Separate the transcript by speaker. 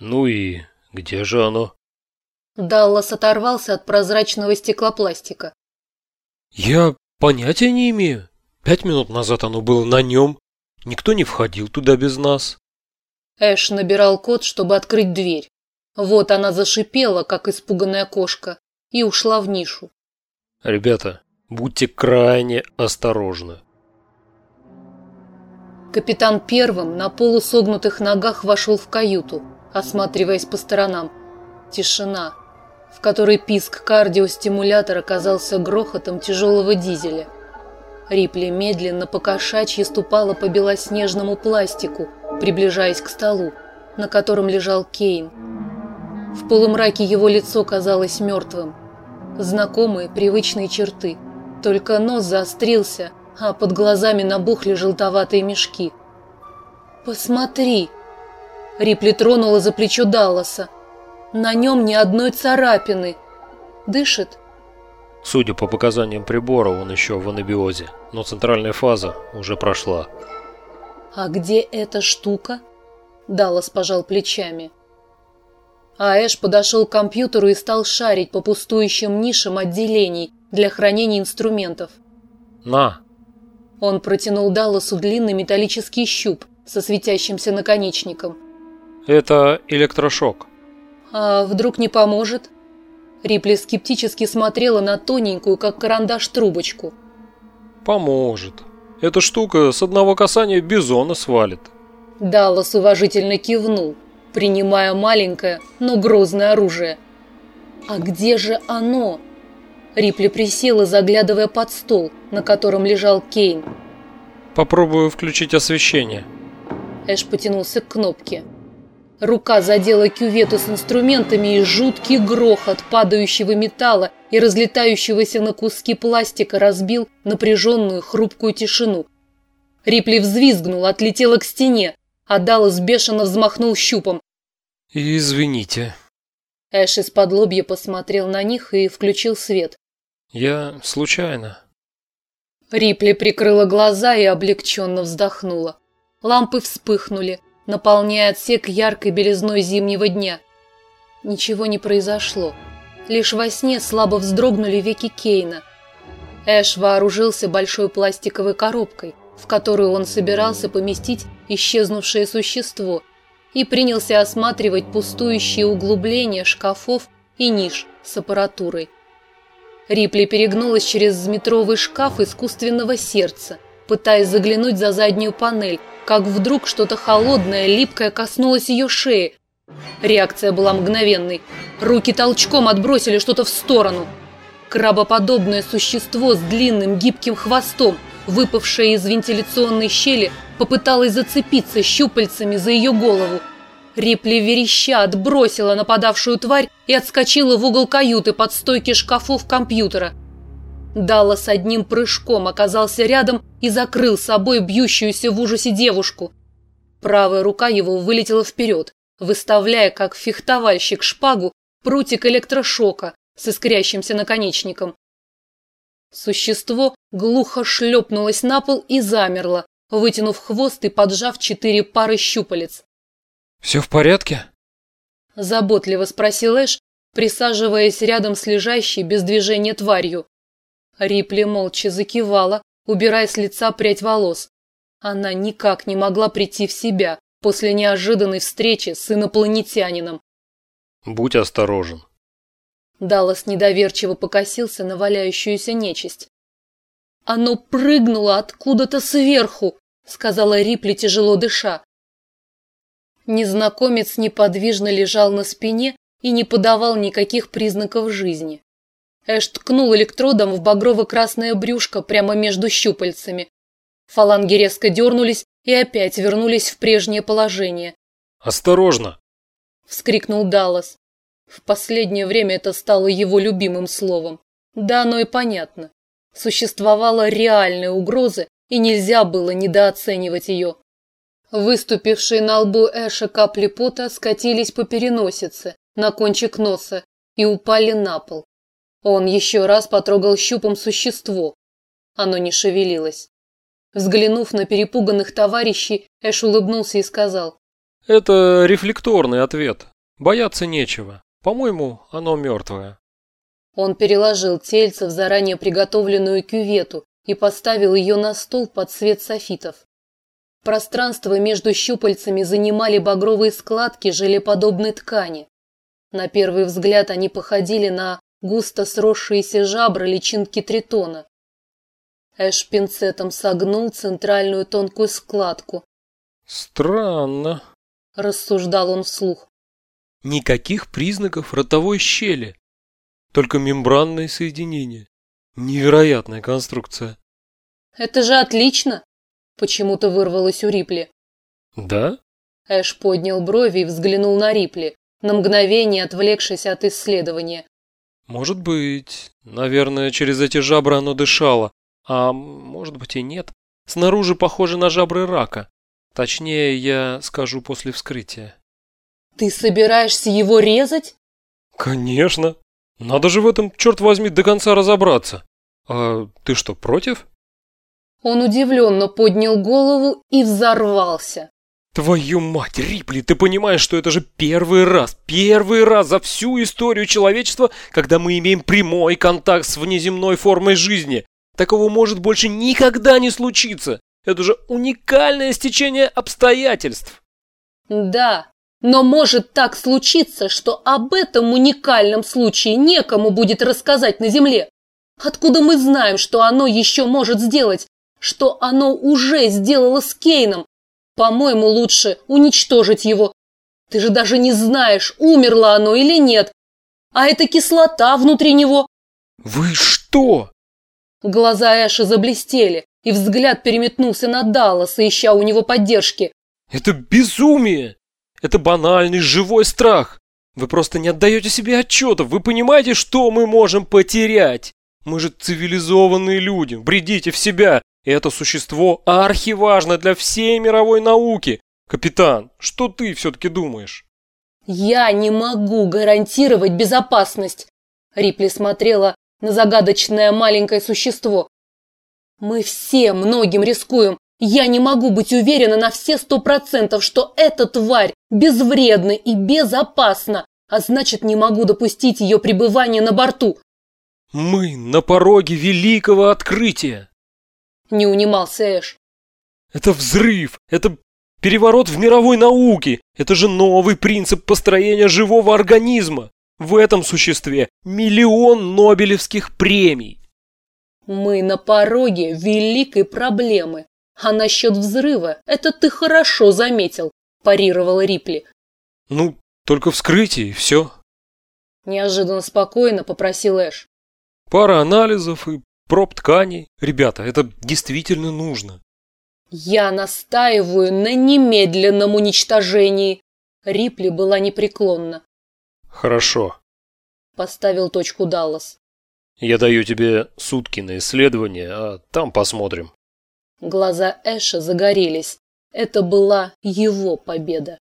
Speaker 1: Ну и где же оно?
Speaker 2: Даллас оторвался от прозрачного стеклопластика.
Speaker 1: Я понятия не имею. Пять минут назад оно было на нем. Никто не входил туда без нас.
Speaker 2: Эш набирал код, чтобы открыть дверь. Вот она зашипела, как испуганная кошка, и ушла в нишу.
Speaker 1: Ребята, будьте крайне осторожны.
Speaker 2: Капитан первым на полусогнутых ногах вошел в каюту, осматриваясь по сторонам. Тишина, в которой писк кардиостимулятора казался грохотом тяжелого дизеля. Рипли медленно по кошачьи ступала по белоснежному пластику, приближаясь к столу, на котором лежал Кейн. В полумраке его лицо казалось мертвым. Знакомые, привычные черты. Только нос заострился, а под глазами набухли желтоватые мешки. «Посмотри!» Рипли тронула за плечо Далласа. «На нем ни одной царапины. Дышит?»
Speaker 1: Судя по показаниям прибора, он еще в анабиозе, но центральная фаза уже прошла.
Speaker 2: «А где эта штука?» Даллас пожал плечами. А Эш подошел к компьютеру и стал шарить по пустующим нишам отделений для хранения инструментов.
Speaker 1: «На!»
Speaker 2: Он протянул Далласу длинный металлический щуп со светящимся наконечником.
Speaker 1: «Это электрошок».
Speaker 2: «А вдруг не поможет?» Рипли скептически смотрела на тоненькую, как карандаш, трубочку.
Speaker 1: «Поможет. Эта штука с одного касания бизона свалит».
Speaker 2: Даллас уважительно кивнул, принимая маленькое, но грозное оружие. «А где же оно?» Рипли присела, заглядывая под стол, на котором лежал Кейн.
Speaker 1: «Попробую включить освещение».
Speaker 2: Эш потянулся к кнопке. Рука задела кювету с инструментами, и жуткий грохот падающего металла и разлетающегося на куски пластика разбил напряженную хрупкую тишину. Рипли взвизгнула, отлетела к стене, а Даллас бешено взмахнул щупом.
Speaker 1: «Извините».
Speaker 2: Эш из-под лобья посмотрел на них и включил свет.
Speaker 1: «Я случайно».
Speaker 2: Рипли прикрыла глаза и облегченно вздохнула. Лампы вспыхнули, наполняя отсек яркой белизной зимнего дня. Ничего не произошло. Лишь во сне слабо вздрогнули веки Кейна. Эш вооружился большой пластиковой коробкой, в которую он собирался поместить исчезнувшее существо, и принялся осматривать пустующие углубления шкафов и ниш с аппаратурой. Рипли перегнулась через метровый шкаф искусственного сердца, пытаясь заглянуть за заднюю панель, как вдруг что-то холодное, липкое коснулось ее шеи. Реакция была мгновенной. Руки толчком отбросили что-то в сторону. Крабоподобное существо с длинным гибким хвостом, выпавшее из вентиляционной щели, попыталось зацепиться щупальцами за ее голову. Рипли вереща отбросила нападавшую тварь и отскочила в угол каюты под стойки шкафов компьютера. Даллас одним прыжком оказался рядом и закрыл собой бьющуюся в ужасе девушку. Правая рука его вылетела вперед, выставляя, как фехтовальщик шпагу, прутик электрошока с искрящимся наконечником. Существо глухо шлепнулось на пол и замерло, вытянув хвост и поджав четыре пары щупалец.
Speaker 1: «Все в порядке?»
Speaker 2: Заботливо спросил Эш, присаживаясь рядом с лежащей без движения тварью. Рипли молча закивала, убирая с лица прядь волос. Она никак не могла прийти в себя после неожиданной встречи с инопланетянином.
Speaker 1: «Будь осторожен».
Speaker 2: Даллас недоверчиво покосился на валяющуюся нечисть. «Оно прыгнуло откуда-то сверху», — сказала Рипли, тяжело дыша. Незнакомец неподвижно лежал на спине и не подавал никаких признаков жизни. Эш ткнул электродом в багрово-красное брюшко прямо между щупальцами. Фаланги резко дернулись и опять вернулись в прежнее положение.
Speaker 1: «Осторожно!»
Speaker 2: – вскрикнул Даллас. В последнее время это стало его любимым словом. Да, оно и понятно. Существовала реальная угроза, и нельзя было недооценивать ее. Выступившие на лбу Эша капли пота скатились по переносице, на кончик носа и упали на пол. Он еще раз потрогал щупом существо. Оно не шевелилось. Взглянув на перепуганных товарищей, Эш улыбнулся и сказал,
Speaker 1: Это рефлекторный ответ. Бояться нечего. По-моему, оно мертвое.
Speaker 2: Он переложил тельце в заранее приготовленную кювету и поставил ее на стол под свет софитов. Пространство между щупальцами занимали багровые складки желеподобной ткани. На первый взгляд они походили на густо сросшиеся жабры личинки тритона. Эш пинцетом согнул центральную тонкую складку.
Speaker 1: Странно,
Speaker 2: рассуждал он вслух.
Speaker 1: Никаких признаков ротовой щели, только мембранные соединения. Невероятная конструкция.
Speaker 2: Это же отлично, Почему-то вырвалось у Рипли.
Speaker 1: Да?
Speaker 2: Эш поднял брови и взглянул на Рипли, на мгновение отвлекшись от исследования.
Speaker 1: Может быть. Наверное, через эти жабры оно дышало. А может быть и нет. Снаружи похоже на жабры рака. Точнее, я скажу после вскрытия.
Speaker 2: Ты собираешься его резать?
Speaker 1: Конечно. Надо же в этом, черт возьми, до конца разобраться. А ты что, против?
Speaker 2: Он удивленно поднял голову и взорвался.
Speaker 1: Твою мать, Рипли, ты понимаешь, что это же первый раз, первый раз за всю историю человечества, когда мы имеем прямой контакт с внеземной формой жизни. Такого может больше никогда не случиться. Это же уникальное стечение обстоятельств.
Speaker 2: Да, но может так случиться, что об этом уникальном случае некому будет рассказать на Земле. Откуда мы знаем, что оно еще может сделать? что оно уже сделало с Кейном. По-моему, лучше уничтожить его. Ты же даже не знаешь, умерло оно или нет. А это кислота внутри него.
Speaker 1: Вы что?
Speaker 2: Глаза Эши заблестели, и взгляд переметнулся на Далласа, ища у него поддержки.
Speaker 1: Это безумие! Это банальный живой страх. Вы просто не отдаете себе отчета. Вы понимаете, что мы можем потерять? Мы же цивилизованные люди. Бредите в себя. Это существо архиважно для всей мировой науки. Капитан, что ты все-таки думаешь?
Speaker 2: Я не могу гарантировать безопасность. Рипли смотрела на загадочное маленькое существо. Мы все многим рискуем. Я не могу быть уверена на все сто процентов, что эта тварь безвредна и безопасна, а значит не могу допустить ее пребывания на борту.
Speaker 1: Мы на пороге великого открытия.
Speaker 2: Не унимался Эш.
Speaker 1: Это взрыв! Это переворот в мировой науке! Это же новый принцип построения живого организма! В этом существе миллион Нобелевских премий!
Speaker 2: Мы на пороге великой проблемы. А насчет взрыва, это ты хорошо заметил, парировал Рипли.
Speaker 1: Ну, только вскрытие и все.
Speaker 2: Неожиданно спокойно попросил Эш.
Speaker 1: Пара анализов и проб тканей. Ребята, это действительно нужно.
Speaker 2: Я настаиваю на немедленном уничтожении. Рипли была непреклонна.
Speaker 1: Хорошо.
Speaker 2: Поставил точку Даллас.
Speaker 1: Я даю тебе сутки на исследование, а там посмотрим.
Speaker 2: Глаза Эша загорелись. Это была его победа.